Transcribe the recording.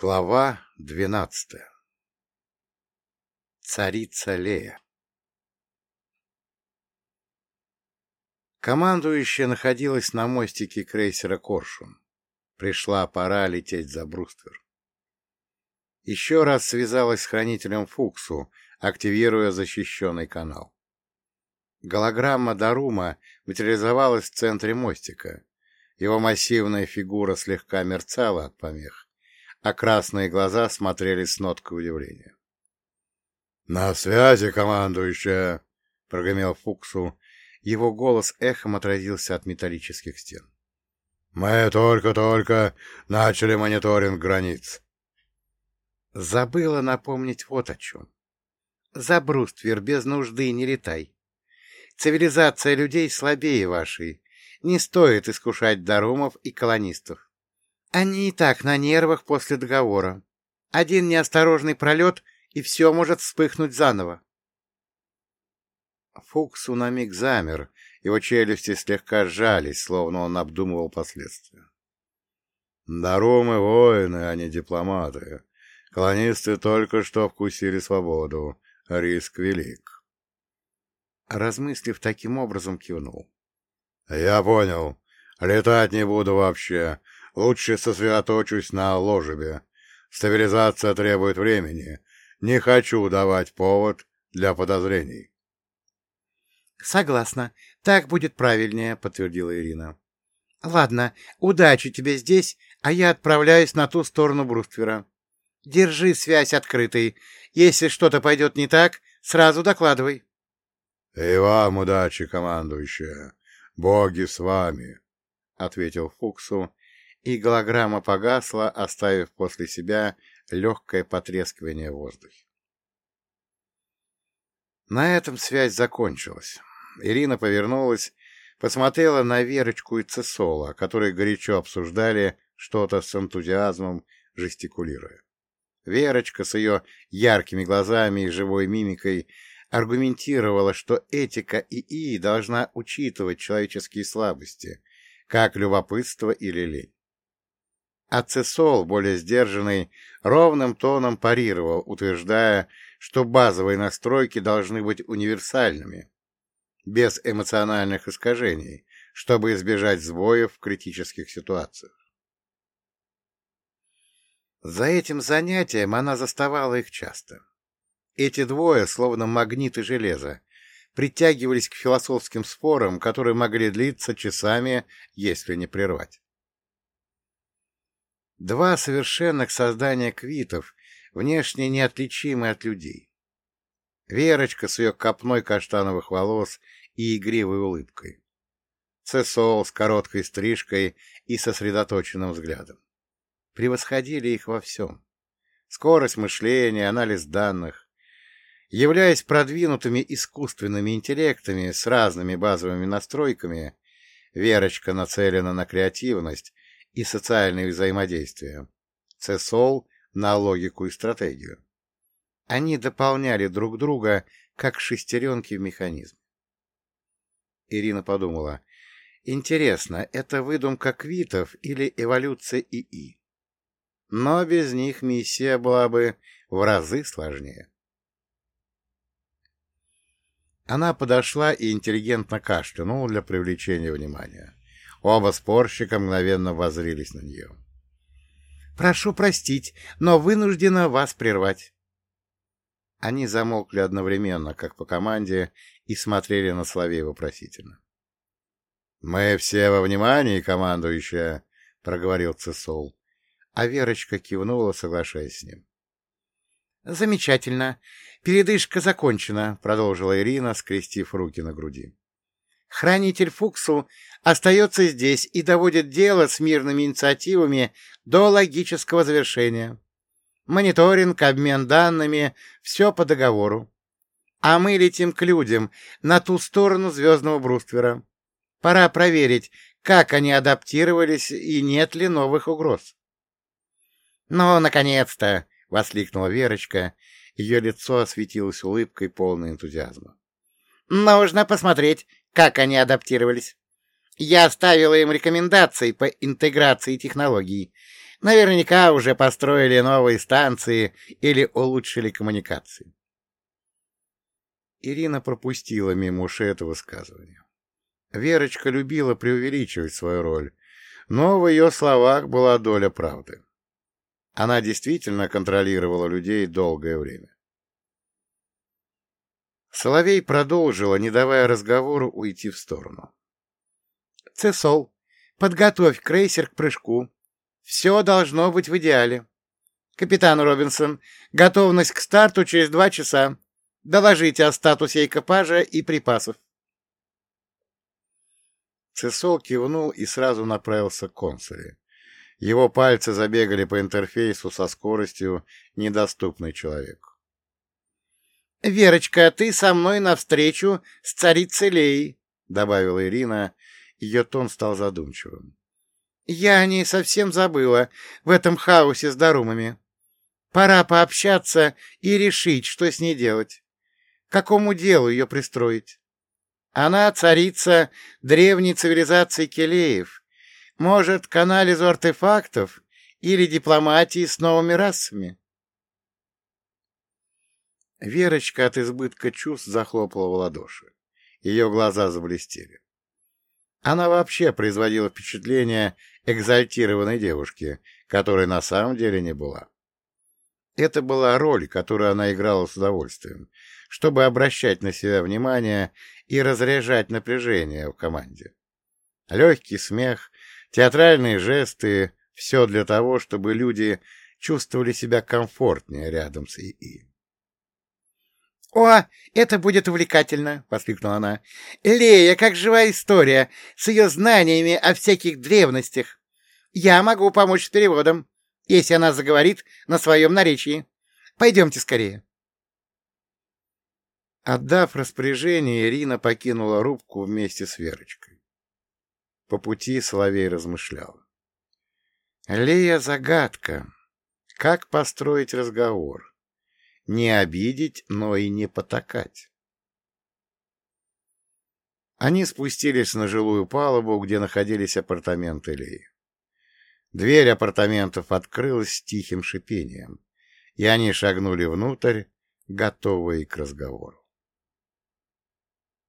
Глава двенадцатая Царица Лея Командующая находилась на мостике крейсера «Коршун». Пришла пора лететь за бруствер. Еще раз связалась с хранителем Фуксу, активируя защищенный канал. Голограмма Дарума материализовалась в центре мостика. Его массивная фигура слегка мерцала от помех, а красные глаза смотрели с ноткой удивления. — На связи, командующая! — прогремел Фуксу. Его голос эхом отразился от металлических стен. — Мы только-только начали мониторинг границ. Забыла напомнить вот о чем. За бруствер без нужды не летай. Цивилизация людей слабее вашей. Не стоит искушать дарумов и колонистов. Они и так на нервах после договора. Один неосторожный пролет, и все может вспыхнуть заново. Фуксу на миг замер, его челюсти слегка сжались, словно он обдумывал последствия. Дарумы — воины, а не дипломаты. Колонисты только что вкусили свободу. Риск велик. Размыслив таким образом, кивнул. — Я понял. Летать не буду вообще. Лучше сосредоточусь на ложебе. Стабилизация требует времени. Не хочу давать повод для подозрений. — Согласна. Так будет правильнее, — подтвердила Ирина. — Ладно, удачи тебе здесь, а я отправляюсь на ту сторону бруствера. Держи связь открытой. Если что-то пойдет не так, сразу докладывай. — И вам удачи, командующая. Боги с вами, — ответил Фуксу, и голограмма погасла, оставив после себя легкое потрескивание в воздухе. На этом связь закончилась. Ирина повернулась, посмотрела на Верочку и Цесола, которые горячо обсуждали что-то с энтузиазмом, жестикулируя. Верочка с ее яркими глазами и живой мимикой аргументировала, что этика ИИ должна учитывать человеческие слабости, как любопытство или лень. А Цесол, более сдержанный, ровным тоном парировал, утверждая, что базовые настройки должны быть универсальными, без эмоциональных искажений, чтобы избежать сбоев в критических ситуациях. За этим занятием она заставала их часто. Эти двое, словно магниты железа, притягивались к философским спорам, которые могли длиться часами, если не прервать. Два совершенных создания квитов, внешне неотличимы от людей. Верочка с ее копной каштановых волос и игривой улыбкой. Цесол с короткой стрижкой и сосредоточенным взглядом превосходили их во всем. Скорость мышления, анализ данных. Являясь продвинутыми искусственными интеллектами с разными базовыми настройками, Верочка нацелена на креативность и социальное взаимодействие, Цесол — на логику и стратегию. Они дополняли друг друга, как шестеренки в механизме. Ирина подумала, интересно, это выдумка квитов или эволюция ИИ? но без них миссия была бы в разы сложнее. Она подошла и интеллигентно кашлянула для привлечения внимания. Оба спорщика мгновенно воззрились на нее. «Прошу простить, но вынуждена вас прервать». Они замолкли одновременно, как по команде, и смотрели на Соловей вопросительно. — Мы все во внимании, командующая, — проговорил Цесол а Верочка кивнула, соглашаясь с ним. «Замечательно. Передышка закончена», — продолжила Ирина, скрестив руки на груди. «Хранитель Фуксу остается здесь и доводит дело с мирными инициативами до логического завершения. Мониторинг, обмен данными — все по договору. А мы летим к людям, на ту сторону звездного бруствера. Пора проверить, как они адаптировались и нет ли новых угроз. «Ну, наконец-то!» — воскликнула Верочка. Ее лицо осветилось улыбкой, полной энтузиазма. «Нужно посмотреть, как они адаптировались. Я оставила им рекомендации по интеграции технологий. Наверняка уже построили новые станции или улучшили коммуникации. Ирина пропустила мимо ушей это высказывание. Верочка любила преувеличивать свою роль, но в ее словах была доля правды. Она действительно контролировала людей долгое время. Соловей продолжила, не давая разговору уйти в сторону. — Цесол, подготовь крейсер к прыжку. Все должно быть в идеале. Капитан Робинсон, готовность к старту через два часа. Доложите о статусе экипажа и припасов. Цесол кивнул и сразу направился к консуле. Его пальцы забегали по интерфейсу со скоростью, недоступной человеку. — Верочка, ты со мной навстречу с царицей Леей, — добавила Ирина. Ее тон стал задумчивым. — Я о ней совсем забыла в этом хаосе с дарумами. Пора пообщаться и решить, что с ней делать. какому делу ее пристроить? Она царица древней цивилизации Келеев. Может, к анализу артефактов или дипломатии с новыми расами? Верочка от избытка чувств захлопала в ладоши. Ее глаза заблестели. Она вообще производила впечатление экзальтированной девушки, которой на самом деле не была. Это была роль, которую она играла с удовольствием, чтобы обращать на себя внимание и разряжать напряжение в команде. Легкий смех, театральные жесты — все для того, чтобы люди чувствовали себя комфортнее рядом с ИИ. — О, это будет увлекательно! — воскликнула она. — Лея, как живая история, с ее знаниями о всяких древностях. Я могу помочь с переводом, если она заговорит на своем наречии. Пойдемте скорее. Отдав распоряжение, Ирина покинула рубку вместе с Верочкой. По пути Соловей размышлял. Лея — загадка. Как построить разговор? Не обидеть, но и не потакать. Они спустились на жилую палубу, где находились апартаменты Леи. Дверь апартаментов открылась с тихим шипением, и они шагнули внутрь, готовые к разговору.